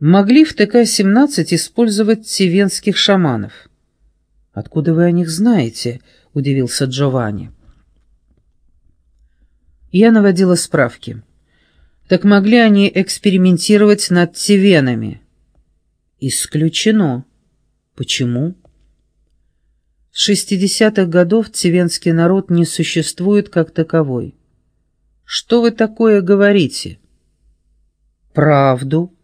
могли в ТК-17 использовать тивенских шаманов. «Откуда вы о них знаете?» — удивился Джованни. Я наводила справки. Так могли они экспериментировать над тивенами? Исключено. Почему? С 60-х годов тивенский народ не существует как таковой. Что вы такое говорите? Правду.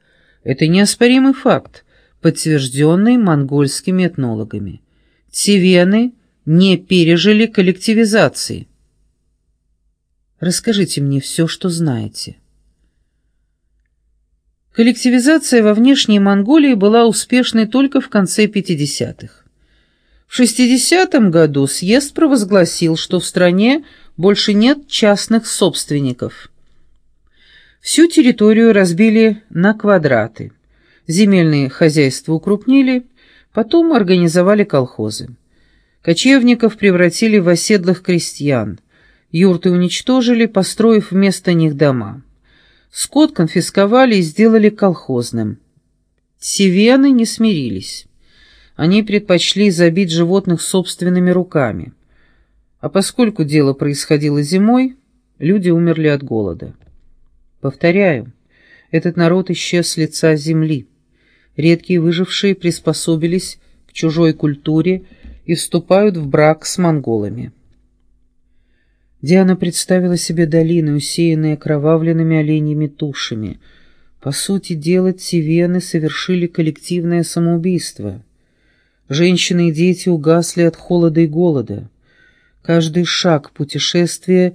Это неоспоримый факт, подтвержденный монгольскими этнологами. Тивены не пережили коллективизации. Расскажите мне все, что знаете. Коллективизация во внешней Монголии была успешной только в конце 50-х. В 60-м году съезд провозгласил, что в стране больше нет частных собственников. Всю территорию разбили на квадраты. Земельные хозяйства укрупнили, потом организовали колхозы. Кочевников превратили в оседлых крестьян. Юрты уничтожили, построив вместо них дома. Скот конфисковали и сделали колхозным. Севены не смирились. Они предпочли забить животных собственными руками. А поскольку дело происходило зимой, люди умерли от голода. Повторяю, этот народ исчез с лица земли. Редкие выжившие приспособились к чужой культуре и вступают в брак с монголами. Диана представила себе долины, усеянные кровавленными оленьими тушами. По сути дела, Тивены совершили коллективное самоубийство. Женщины и дети угасли от холода и голода. Каждый шаг путешествия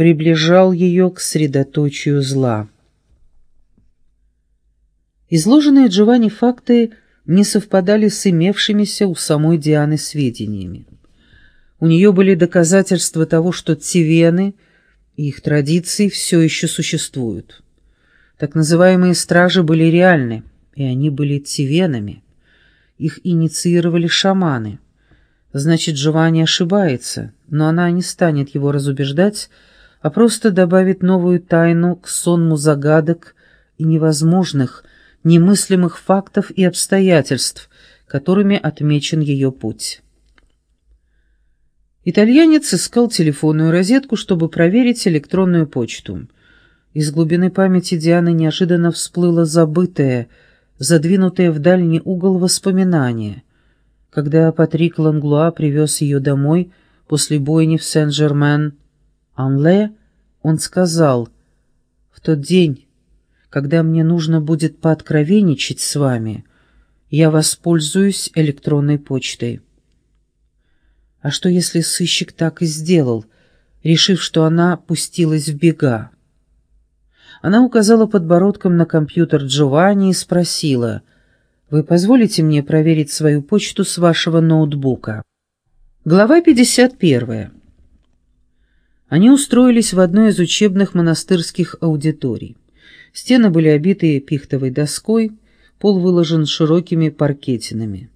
приближал ее к средоточию зла. Изложенные Джованни факты не совпадали с имевшимися у самой Дианы сведениями. У нее были доказательства того, что тивены и их традиции все еще существуют. Так называемые стражи были реальны, и они были тивенами. Их инициировали шаманы. Значит, Джованни ошибается, но она не станет его разубеждать, а просто добавит новую тайну к сонму загадок и невозможных, немыслимых фактов и обстоятельств, которыми отмечен ее путь. Итальянец искал телефонную розетку, чтобы проверить электронную почту. Из глубины памяти Дианы неожиданно всплыло забытое, задвинутое в дальний угол воспоминание, когда Патрик Ланглуа привез ее домой после бойни в Сен-Жермен-Анле, он сказал, «В тот день, когда мне нужно будет пооткровенничать с вами, я воспользуюсь электронной почтой». А что, если сыщик так и сделал, решив, что она пустилась в бега? Она указала подбородком на компьютер Джованни и спросила, «Вы позволите мне проверить свою почту с вашего ноутбука?» Глава 51. Они устроились в одной из учебных монастырских аудиторий. Стены были обиты пихтовой доской, пол выложен широкими паркетинами.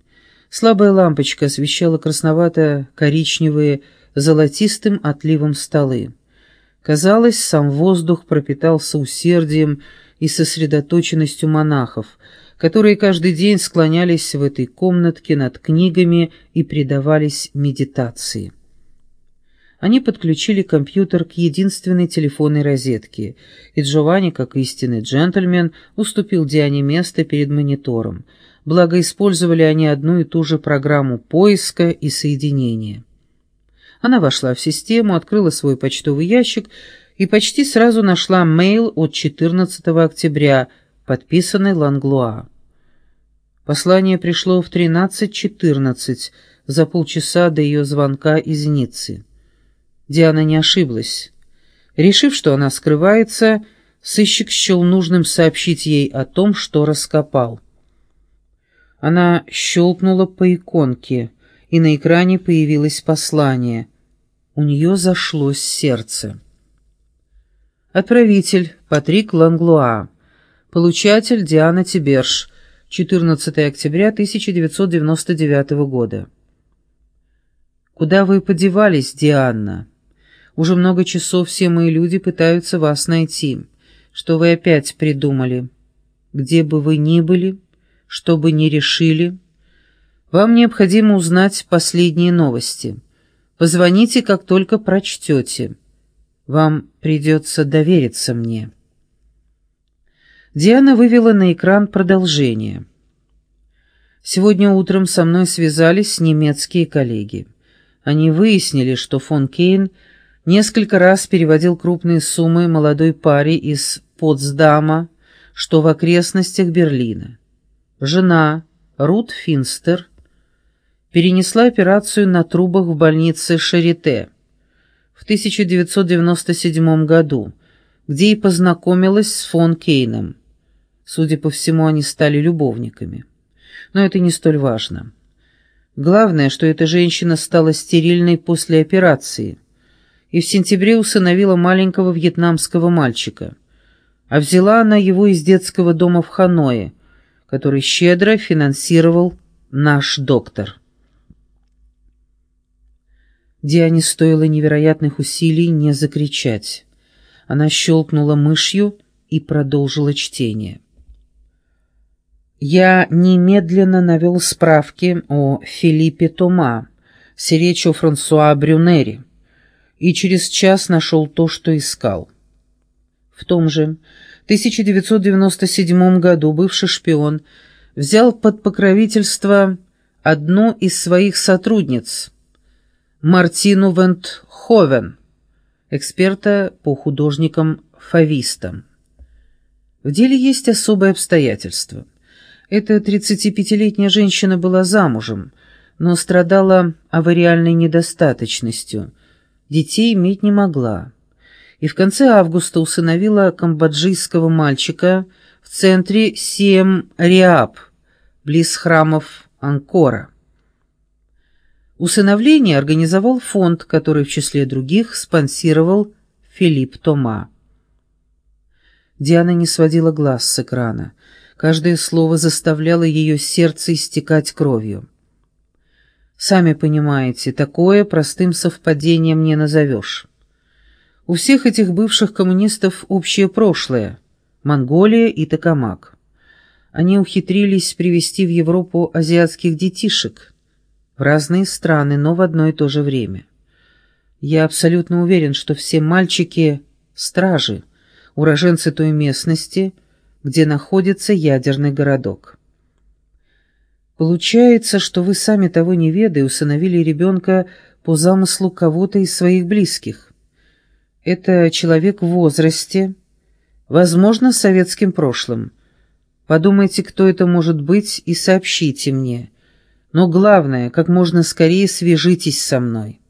Слабая лампочка освещала красновато-коричневые золотистым отливом столы. Казалось, сам воздух пропитался усердием и сосредоточенностью монахов, которые каждый день склонялись в этой комнатке над книгами и предавались медитации. Они подключили компьютер к единственной телефонной розетке, и Джованни, как истинный джентльмен, уступил Диане место перед монитором — благо использовали они одну и ту же программу поиска и соединения. Она вошла в систему, открыла свой почтовый ящик и почти сразу нашла мейл от 14 октября, подписанный Ланглуа. Послание пришло в 13.14, за полчаса до ее звонка из Ниццы. Диана не ошиблась. Решив, что она скрывается, сыщик счел нужным сообщить ей о том, что раскопал. Она щелкнула по иконке, и на экране появилось послание. У нее зашлось сердце. Отправитель Патрик Ланглуа. Получатель Диана Тиберш. 14 октября 1999 года. «Куда вы подевались, Диана? Уже много часов все мои люди пытаются вас найти. Что вы опять придумали?» где бы вы ни были, что бы ни решили, вам необходимо узнать последние новости. Позвоните, как только прочтете. Вам придется довериться мне». Диана вывела на экран продолжение. Сегодня утром со мной связались немецкие коллеги. Они выяснили, что фон Кейн несколько раз переводил крупные суммы молодой паре из Потсдама, что в окрестностях Берлина. Жена, Рут Финстер, перенесла операцию на трубах в больнице Шарите в 1997 году, где и познакомилась с фон Кейном. Судя по всему, они стали любовниками но это не столь важно. Главное, что эта женщина стала стерильной после операции и в сентябре усыновила маленького вьетнамского мальчика, а взяла она его из детского дома в Ханое, который щедро финансировал наш доктор. Диане стоило невероятных усилий не закричать. Она щелкнула мышью и продолжила чтение. Я немедленно навел справки о Филиппе Тома, Серечо Франсуа Брюнери, и через час нашел то, что искал. В том же 1997 году бывший шпион взял под покровительство одну из своих сотрудниц, Мартину Вентховен, эксперта по художникам-фавистам. В деле есть особое обстоятельство – эта 35-летняя женщина была замужем, но страдала авариальной недостаточностью. Детей иметь не могла. И в конце августа усыновила камбоджийского мальчика в центре Сием-Риаб, близ храмов Анкора. Усыновление организовал фонд, который в числе других спонсировал Филипп Тома. Диана не сводила глаз с экрана. Каждое слово заставляло ее сердце истекать кровью. Сами понимаете, такое простым совпадением не назовешь. У всех этих бывших коммунистов общее прошлое – Монголия и Токамак. Они ухитрились привезти в Европу азиатских детишек в разные страны, но в одно и то же время. Я абсолютно уверен, что все мальчики – стражи, уроженцы той местности – где находится ядерный городок. Получается, что вы сами того не ведая усыновили ребенка по замыслу кого-то из своих близких. Это человек в возрасте, возможно, с советским прошлым. Подумайте, кто это может быть, и сообщите мне. Но главное, как можно скорее свяжитесь со мной.